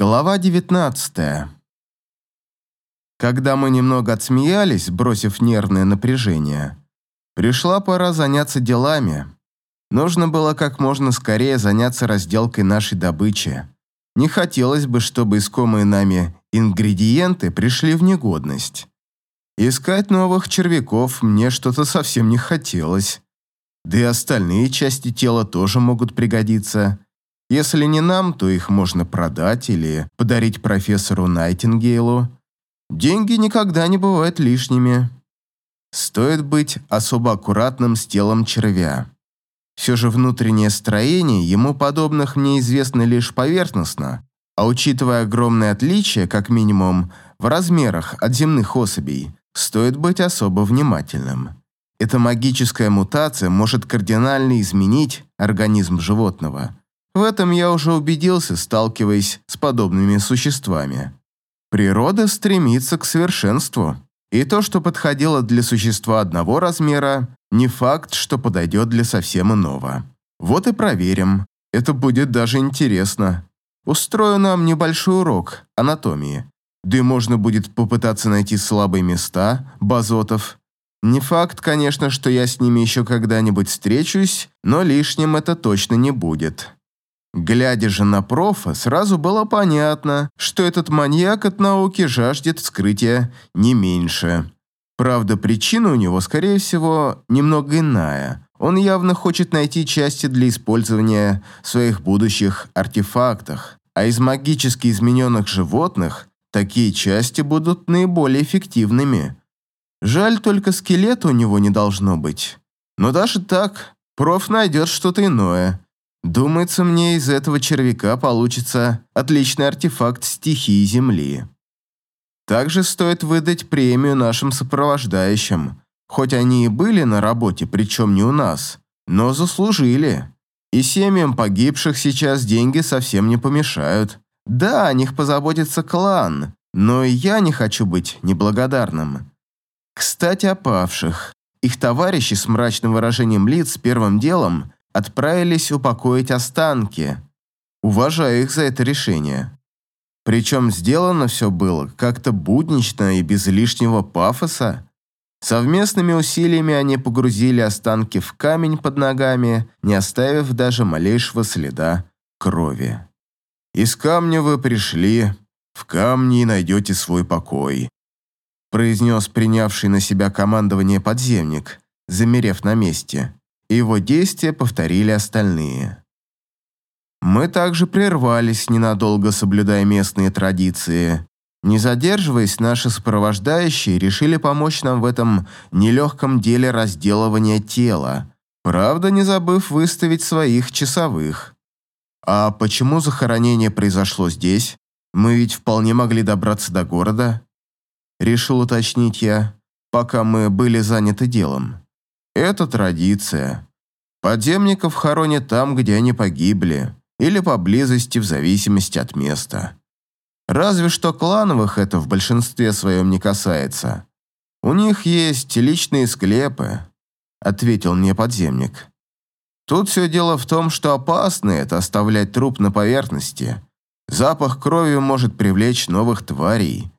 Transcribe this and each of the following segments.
Глава 19 Когда мы немного отсмеялись, бросив нервное напряжение, пришла пора заняться делами. Нужно было как можно скорее заняться разделкой нашей добычи. Не хотелось бы, чтобы искомые нами ингредиенты пришли в негодность. Искать новых червяков мне что-то совсем не хотелось. Да и остальные части тела тоже могут пригодиться – если не нам, то их можно продать или подарить профессору Найтингейлу. Деньги никогда не бывают лишними. Стоит быть особо аккуратным с телом червя. Все же внутреннее строение ему подобных мне известно лишь поверхностно, а учитывая огромное отличие, как минимум, в размерах от земных особей, стоит быть особо внимательным. Эта магическая мутация может кардинально изменить организм животного – в этом я уже убедился, сталкиваясь с подобными существами. Природа стремится к совершенству, и то, что подходило для существа одного размера, не факт, что подойдет для совсем иного. Вот и проверим. Это будет даже интересно. Устрою нам небольшой урок анатомии. Да и можно будет попытаться найти слабые места базотов. Не факт, конечно, что я с ними еще когда-нибудь встречусь, но лишним это точно не будет. Глядя же на профа, сразу было понятно, что этот маньяк от науки жаждет вскрытия не меньше. Правда, причина у него, скорее всего, немного иная. Он явно хочет найти части для использования в своих будущих артефактах, а из магически измененных животных такие части будут наиболее эффективными. Жаль, только скелета у него не должно быть. Но даже так, проф найдет что-то иное – Думается, мне из этого червяка получится отличный артефакт стихии Земли. Также стоит выдать премию нашим сопровождающим. Хоть они и были на работе, причем не у нас, но заслужили. И семьям погибших сейчас деньги совсем не помешают. Да, о них позаботится клан, но и я не хочу быть неблагодарным. Кстати, о павших. Их товарищи с мрачным выражением лиц первым делом отправились упокоить останки. Уважаю их за это решение. Причем сделано все было как-то буднично и без лишнего пафоса. Совместными усилиями они погрузили останки в камень под ногами, не оставив даже малейшего следа крови. «Из камня вы пришли, в камне и найдете свой покой», произнес принявший на себя командование подземник, замерев на месте и его действия повторили остальные. Мы также прервались, ненадолго соблюдая местные традиции. Не задерживаясь, наши сопровождающие решили помочь нам в этом нелегком деле разделывания тела, правда, не забыв выставить своих часовых. А почему захоронение произошло здесь? Мы ведь вполне могли добраться до города. Решил уточнить я, пока мы были заняты делом. Это традиция. Подземников хоронят там, где они погибли, или поблизости в зависимости от места. Разве что клановых это в большинстве своем не касается. У них есть личные склепы, ответил мне подземник. Тут все дело в том, что опасно это оставлять труп на поверхности. Запах крови может привлечь новых тварей.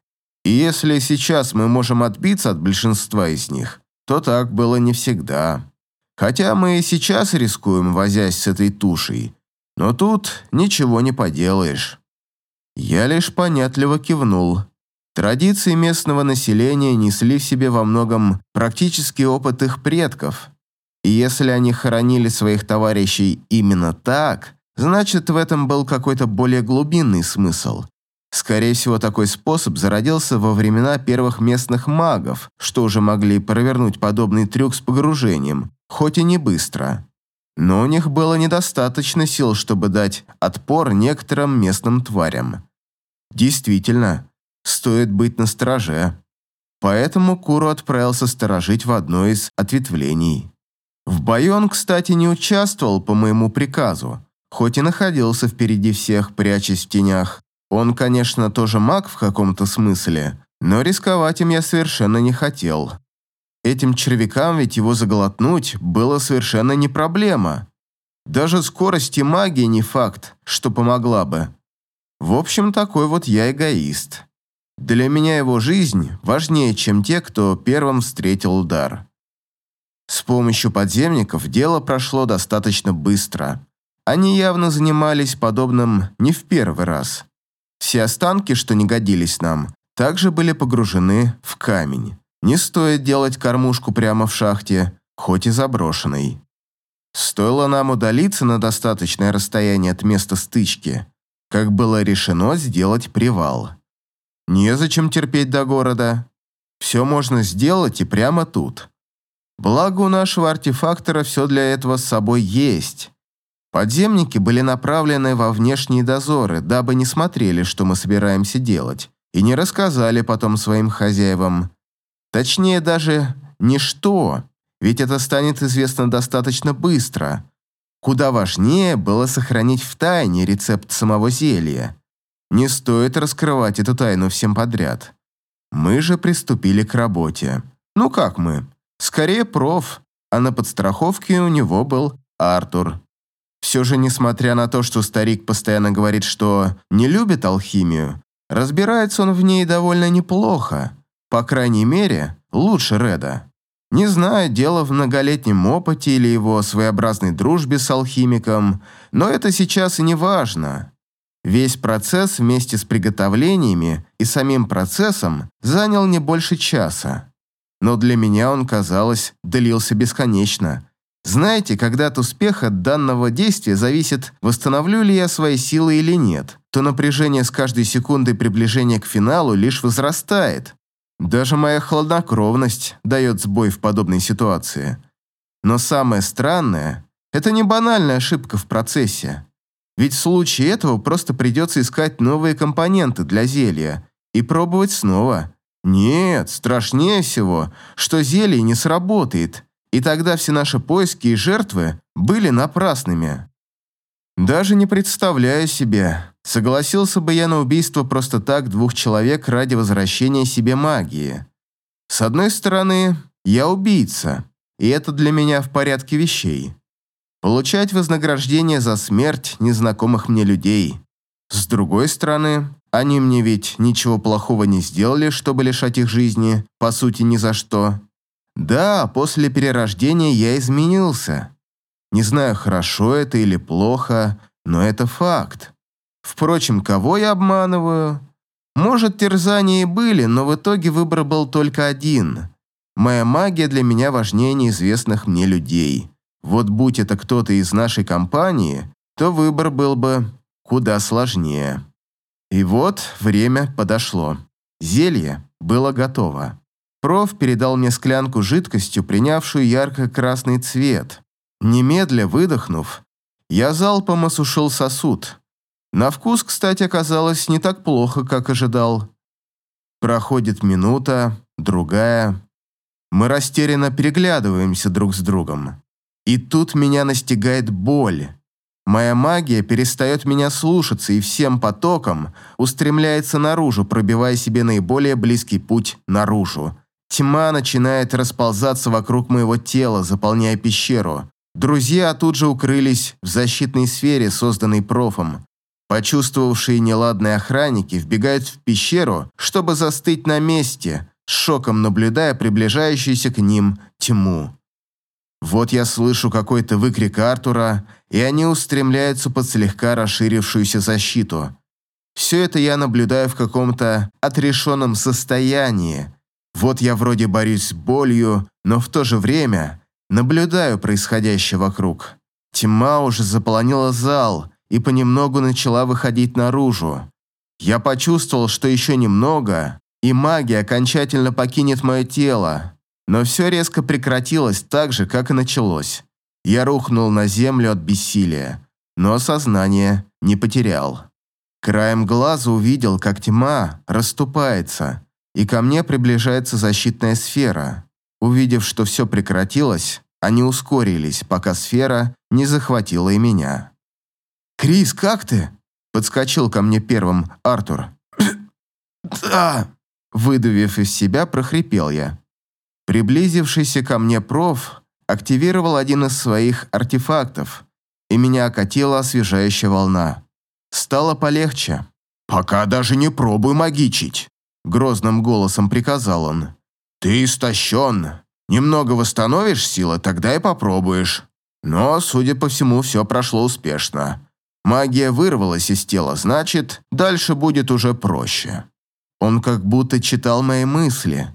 И если сейчас мы можем отбиться от большинства из них, то так было не всегда. Хотя мы и сейчас рискуем, возясь с этой тушей, но тут ничего не поделаешь. Я лишь понятливо кивнул. Традиции местного населения несли в себе во многом практический опыт их предков. И если они хоронили своих товарищей именно так, значит в этом был какой-то более глубинный смысл, Скорее всего, такой способ зародился во времена первых местных магов, что уже могли провернуть подобный трюк с погружением, хоть и не быстро. Но у них было недостаточно сил, чтобы дать отпор некоторым местным тварям. Действительно, стоит быть настороже. Поэтому Куру отправился сторожить в одно из ответвлений. В бою он, кстати, не участвовал по моему приказу, хоть и находился впереди всех, прячась в тенях, он, конечно, тоже маг в каком-то смысле, но рисковать им я совершенно не хотел. Этим червякам ведь его заглотнуть было совершенно не проблема. Даже скорость и магия не факт, что помогла бы. В общем, такой вот я эгоист. Для меня его жизнь важнее, чем те, кто первым встретил удар. С помощью подземников дело прошло достаточно быстро. Они явно занимались подобным не в первый раз. Все останки, что не годились нам, также были погружены в камень. Не стоит делать кормушку прямо в шахте, хоть и заброшенной. Стоило нам удалиться на достаточное расстояние от места стычки, как было решено сделать привал. Незачем терпеть до города. Все можно сделать и прямо тут. Благо у нашего артефактора все для этого с собой есть. Подземники были направлены во внешние дозоры, дабы не смотрели, что мы собираемся делать, и не рассказали потом своим хозяевам. Точнее, даже не что, ведь это станет известно достаточно быстро. Куда важнее было сохранить в тайне рецепт самого зелья. Не стоит раскрывать эту тайну всем подряд. Мы же приступили к работе. Ну как мы? Скорее проф, а на подстраховке у него был Артур. Все же, несмотря на то, что старик постоянно говорит, что не любит алхимию, разбирается он в ней довольно неплохо. По крайней мере, лучше Реда. Не знаю, дело в многолетнем опыте или его своеобразной дружбе с алхимиком, но это сейчас и не важно. Весь процесс вместе с приготовлениями и самим процессом занял не больше часа. Но для меня он, казалось, длился бесконечно. Знаете, когда от успеха данного действия зависит, восстановлю ли я свои силы или нет, то напряжение с каждой секундой приближения к финалу лишь возрастает. Даже моя хладнокровность дает сбой в подобной ситуации. Но самое странное – это не банальная ошибка в процессе. Ведь в случае этого просто придется искать новые компоненты для зелья и пробовать снова. Нет, страшнее всего, что зелье не сработает, и тогда все наши поиски и жертвы были напрасными. Даже не представляю себе, согласился бы я на убийство просто так двух человек ради возвращения себе магии. С одной стороны, я убийца, и это для меня в порядке вещей. Получать вознаграждение за смерть незнакомых мне людей. С другой стороны, они мне ведь ничего плохого не сделали, чтобы лишать их жизни, по сути, ни за что. Да, после перерождения я изменился. Не знаю, хорошо это или плохо, но это факт. Впрочем, кого я обманываю? Может, терзания и были, но в итоге выбор был только один. Моя магия для меня важнее неизвестных мне людей. Вот будь это кто-то из нашей компании, то выбор был бы куда сложнее. И вот время подошло. Зелье было готово. Проф передал мне склянку жидкостью, принявшую ярко-красный цвет. Немедля выдохнув, я залпом осушил сосуд. На вкус, кстати, оказалось не так плохо, как ожидал. Проходит минута, другая. Мы растерянно переглядываемся друг с другом. И тут меня настигает боль. Моя магия перестает меня слушаться и всем потоком устремляется наружу, пробивая себе наиболее близкий путь наружу. Тьма начинает расползаться вокруг моего тела, заполняя пещеру. Друзья тут же укрылись в защитной сфере, созданной профом. Почувствовавшие неладные охранники вбегают в пещеру, чтобы застыть на месте, шоком наблюдая приближающуюся к ним тьму. Вот я слышу какой-то выкрик Артура, и они устремляются под слегка расширившуюся защиту. Все это я наблюдаю в каком-то отрешенном состоянии. Вот я вроде борюсь с болью, но в то же время Наблюдаю происходящее вокруг. Тьма уже заполонила зал и понемногу начала выходить наружу. Я почувствовал, что еще немного, и магия окончательно покинет мое тело. Но все резко прекратилось так же, как и началось. Я рухнул на землю от бессилия, но сознание не потерял. Краем глаза увидел, как тьма расступается, и ко мне приближается защитная сфера. Увидев, что все прекратилось, они ускорились, пока сфера не захватила и меня. «Крис, как ты?» – подскочил ко мне первым Артур. «Да!» – выдавив из себя, прохрипел я. Приблизившийся ко мне проф активировал один из своих артефактов, и меня окатила освежающая волна. Стало полегче. «Пока даже не пробуй магичить», — грозным голосом приказал он. «Ты истощен. Немного восстановишь силы, тогда и попробуешь». Но, судя по всему, все прошло успешно. Магия вырвалась из тела, значит, дальше будет уже проще. Он как будто читал мои мысли,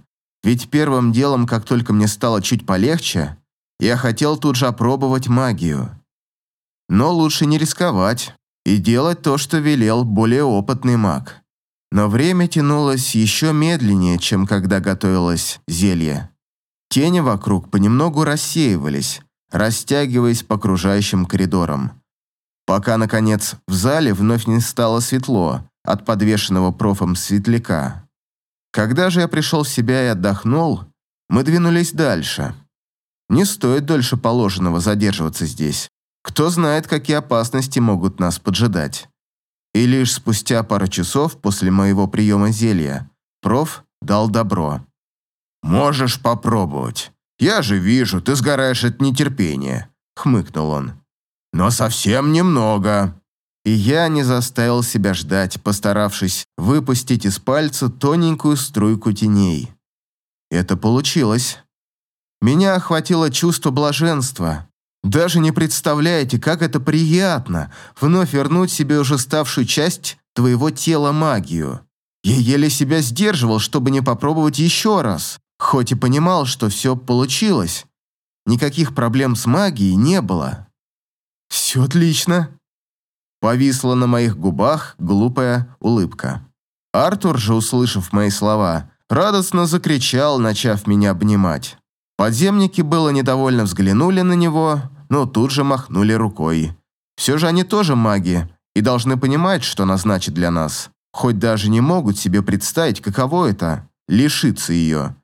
ведь первым делом, как только мне стало чуть полегче, я хотел тут же опробовать магию. Но лучше не рисковать и делать то, что велел более опытный маг. Но время тянулось еще медленнее, чем когда готовилось зелье. Тени вокруг понемногу рассеивались, растягиваясь по окружающим коридорам. Пока, наконец, в зале вновь не стало светло от подвешенного профом светляка. Когда же я пришел в себя и отдохнул, мы двинулись дальше. Не стоит дольше положенного задерживаться здесь. Кто знает, какие опасности могут нас поджидать. И лишь спустя пару часов после моего приема зелья проф дал добро. «Можешь попробовать. Я же вижу, ты сгораешь от нетерпения», — хмыкнул он. «Но совсем немного». И я не заставил себя ждать, постаравшись выпустить из пальца тоненькую струйку теней. Это получилось. Меня охватило чувство блаженства. Даже не представляете, как это приятно вновь вернуть себе уже ставшую часть твоего тела магию. Я еле себя сдерживал, чтобы не попробовать еще раз, хоть и понимал, что все получилось. Никаких проблем с магией не было. «Все отлично», Повисла на моих губах глупая улыбка. Артур же, услышав мои слова, радостно закричал, начав меня обнимать. Подземники было недовольно взглянули на него, но тут же махнули рукой. Все же они тоже маги и должны понимать, что она значит для нас, хоть даже не могут себе представить, каково это – лишиться ее.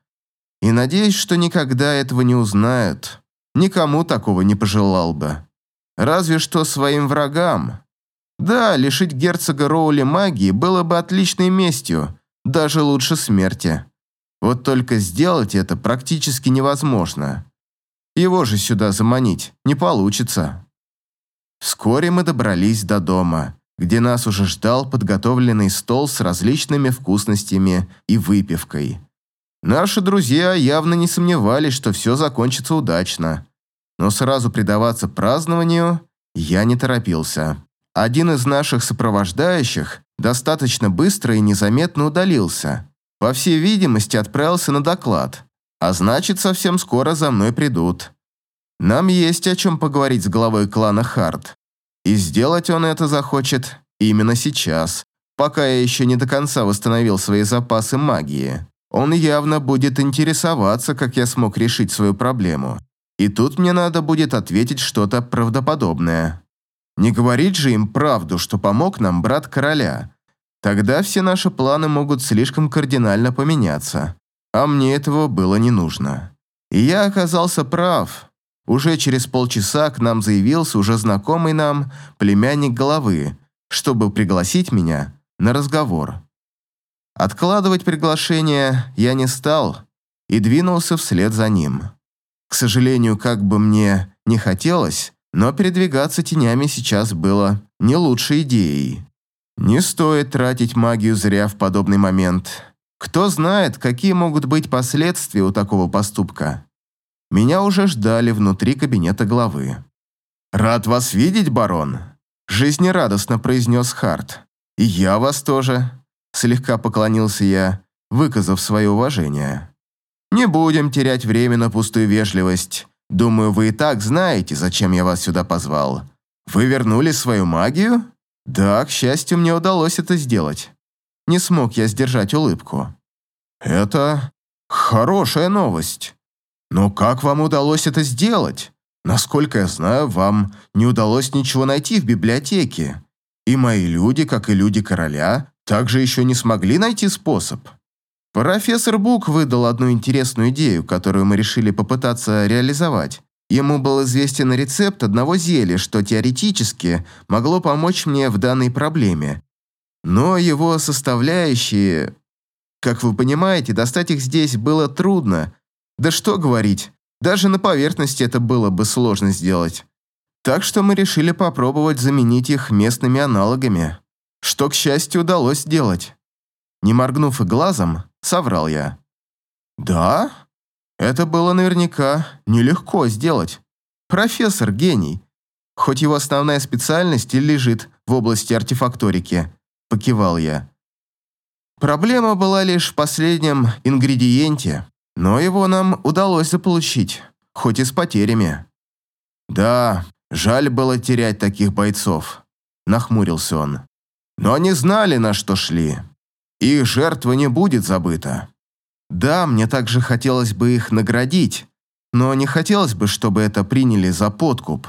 И надеюсь, что никогда этого не узнают. Никому такого не пожелал бы. Разве что своим врагам. Да, лишить герцога Роули магии было бы отличной местью, даже лучше смерти. Вот только сделать это практически невозможно. Его же сюда заманить не получится. Вскоре мы добрались до дома, где нас уже ждал подготовленный стол с различными вкусностями и выпивкой. Наши друзья явно не сомневались, что все закончится удачно. Но сразу предаваться празднованию я не торопился. Один из наших сопровождающих достаточно быстро и незаметно удалился, по всей видимости, отправился на доклад, а значит, совсем скоро за мной придут. Нам есть о чем поговорить с главой клана Харт. И сделать он это захочет именно сейчас, пока я еще не до конца восстановил свои запасы магии. Он явно будет интересоваться, как я смог решить свою проблему. И тут мне надо будет ответить что-то правдоподобное. Не говорить же им правду, что помог нам брат короля, Тогда все наши планы могут слишком кардинально поменяться, а мне этого было не нужно. И я оказался прав. Уже через полчаса к нам заявился уже знакомый нам племянник головы, чтобы пригласить меня на разговор. Откладывать приглашение я не стал и двинулся вслед за ним. К сожалению, как бы мне не хотелось, но передвигаться тенями сейчас было не лучшей идеей. Не стоит тратить магию зря в подобный момент. Кто знает, какие могут быть последствия у такого поступка. Меня уже ждали внутри кабинета главы. «Рад вас видеть, барон», – жизнерадостно произнес Харт. «И я вас тоже», – слегка поклонился я, выказав свое уважение. «Не будем терять время на пустую вежливость. Думаю, вы и так знаете, зачем я вас сюда позвал. Вы вернули свою магию?» Да, к счастью, мне удалось это сделать. Не смог я сдержать улыбку. Это хорошая новость. Но как вам удалось это сделать? Насколько я знаю, вам не удалось ничего найти в библиотеке. И мои люди, как и люди короля, также еще не смогли найти способ. Профессор Бук выдал одну интересную идею, которую мы решили попытаться реализовать. Ему был известен рецепт одного зелья, что теоретически могло помочь мне в данной проблеме. Но его составляющие... Как вы понимаете, достать их здесь было трудно. Да что говорить, даже на поверхности это было бы сложно сделать. Так что мы решили попробовать заменить их местными аналогами. что, к счастью, удалось сделать. Не моргнув и глазом, соврал я. Да, это было наверняка нелегко сделать. Профессор – гений, хоть его основная специальность и лежит в области артефакторики, покивал я. Проблема была лишь в последнем ингредиенте, но его нам удалось заполучить, хоть и с потерями. Да, жаль было терять таких бойцов, нахмурился он. Но они знали, на что шли. Их жертва не будет забыта. Да, мне также хотелось бы их наградить, но не хотелось бы, чтобы это приняли за подкуп.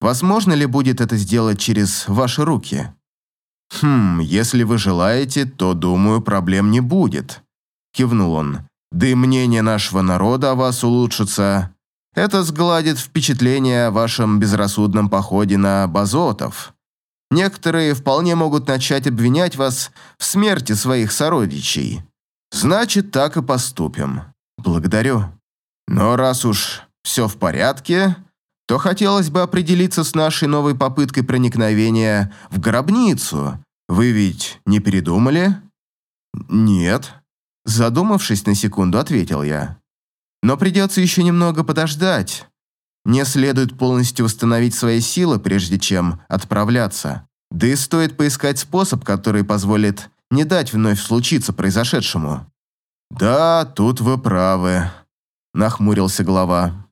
Возможно ли будет это сделать через ваши руки? Хм, если вы желаете, то, думаю, проблем не будет. Кивнул он. Да и мнение нашего народа о вас улучшится. Это сгладит впечатление о вашем безрассудном походе на базотов. Некоторые вполне могут начать обвинять вас в смерти своих сородичей. Значит, так и поступим. Благодарю. Но раз уж все в порядке, то хотелось бы определиться с нашей новой попыткой проникновения в гробницу. Вы ведь не передумали? Нет. Задумавшись на секунду, ответил я. Но придется еще немного подождать. Мне следует полностью восстановить свои силы, прежде чем отправляться. Да и стоит поискать способ, который позволит не дать вновь случиться произошедшему. «Да, тут вы правы», – нахмурился глава.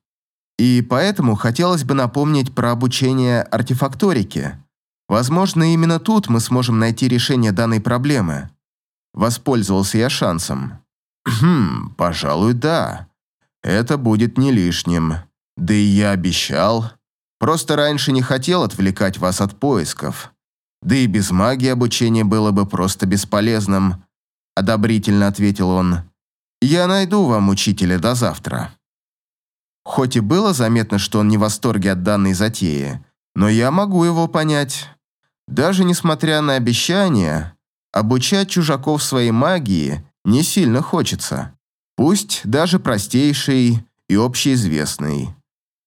«И поэтому хотелось бы напомнить про обучение артефакторике. Возможно, именно тут мы сможем найти решение данной проблемы». Воспользовался я шансом. «Хм, пожалуй, да. Это будет не лишним. Да и я обещал. Просто раньше не хотел отвлекать вас от поисков. Да и без магии обучение было бы просто бесполезным», – одобрительно ответил он. «Я найду вам учителя до завтра». Хоть и было заметно, что он не в восторге от данной затеи, но я могу его понять. Даже несмотря на обещания, обучать чужаков своей магии не сильно хочется. Пусть даже простейший и общеизвестный.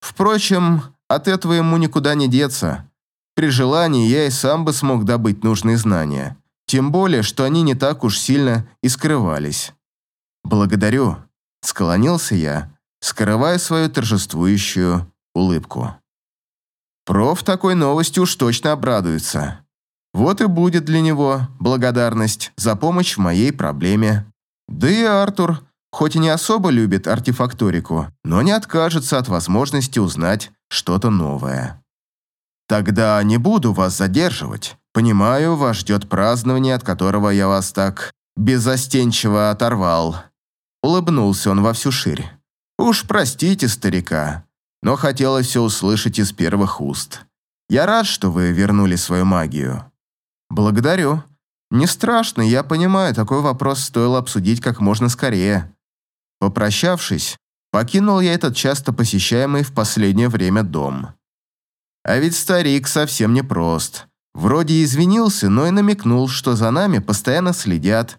Впрочем, от этого ему никуда не деться. При желании я и сам бы смог добыть нужные знания. Тем более, что они не так уж сильно и скрывались. «Благодарю», — склонился я, скрывая свою торжествующую улыбку. Проф такой новости уж точно обрадуется. Вот и будет для него благодарность за помощь в моей проблеме. Да и Артур, хоть и не особо любит артефакторику, но не откажется от возможности узнать что-то новое. Тогда не буду вас задерживать. Понимаю, вас ждет празднование, от которого я вас так безостенчиво оторвал. Улыбнулся он во всю ширь. Уж простите старика, но хотелось все услышать из первых уст. Я рад, что вы вернули свою магию. Благодарю. Не страшно, я понимаю, такой вопрос стоило обсудить как можно скорее. Попрощавшись, покинул я этот часто посещаемый в последнее время дом. А ведь старик совсем не прост. Вроде извинился, но и намекнул, что за нами постоянно следят.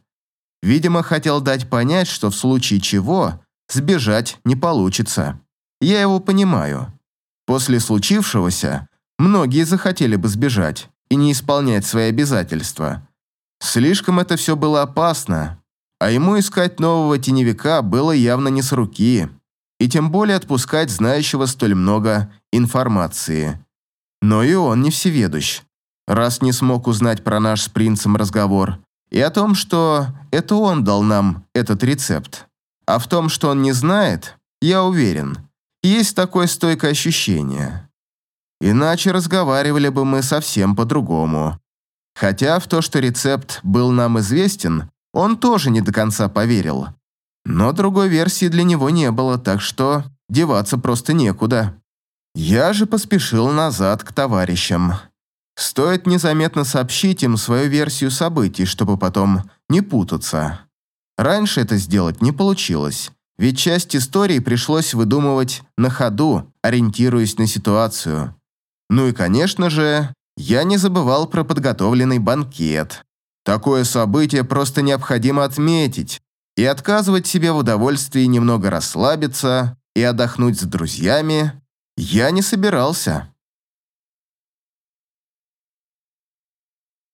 Видимо, хотел дать понять, что в случае чего сбежать не получится. Я его понимаю. После случившегося многие захотели бы сбежать и не исполнять свои обязательства. Слишком это все было опасно, а ему искать нового теневика было явно не с руки, и тем более отпускать знающего столь много информации. Но и он не всеведущ, раз не смог узнать про наш с принцем разговор и о том, что это он дал нам этот рецепт. А в том, что он не знает, я уверен, есть такое стойкое ощущение. Иначе разговаривали бы мы совсем по-другому. Хотя в то, что рецепт был нам известен, он тоже не до конца поверил. Но другой версии для него не было, так что деваться просто некуда. Я же поспешил назад к товарищам. Стоит незаметно сообщить им свою версию событий, чтобы потом не путаться. Раньше это сделать не получилось, ведь часть истории пришлось выдумывать на ходу, ориентируясь на ситуацию. Ну и, конечно же, я не забывал про подготовленный банкет. Такое событие просто необходимо отметить, и отказывать себе в удовольствии немного расслабиться и отдохнуть с друзьями я не собирался.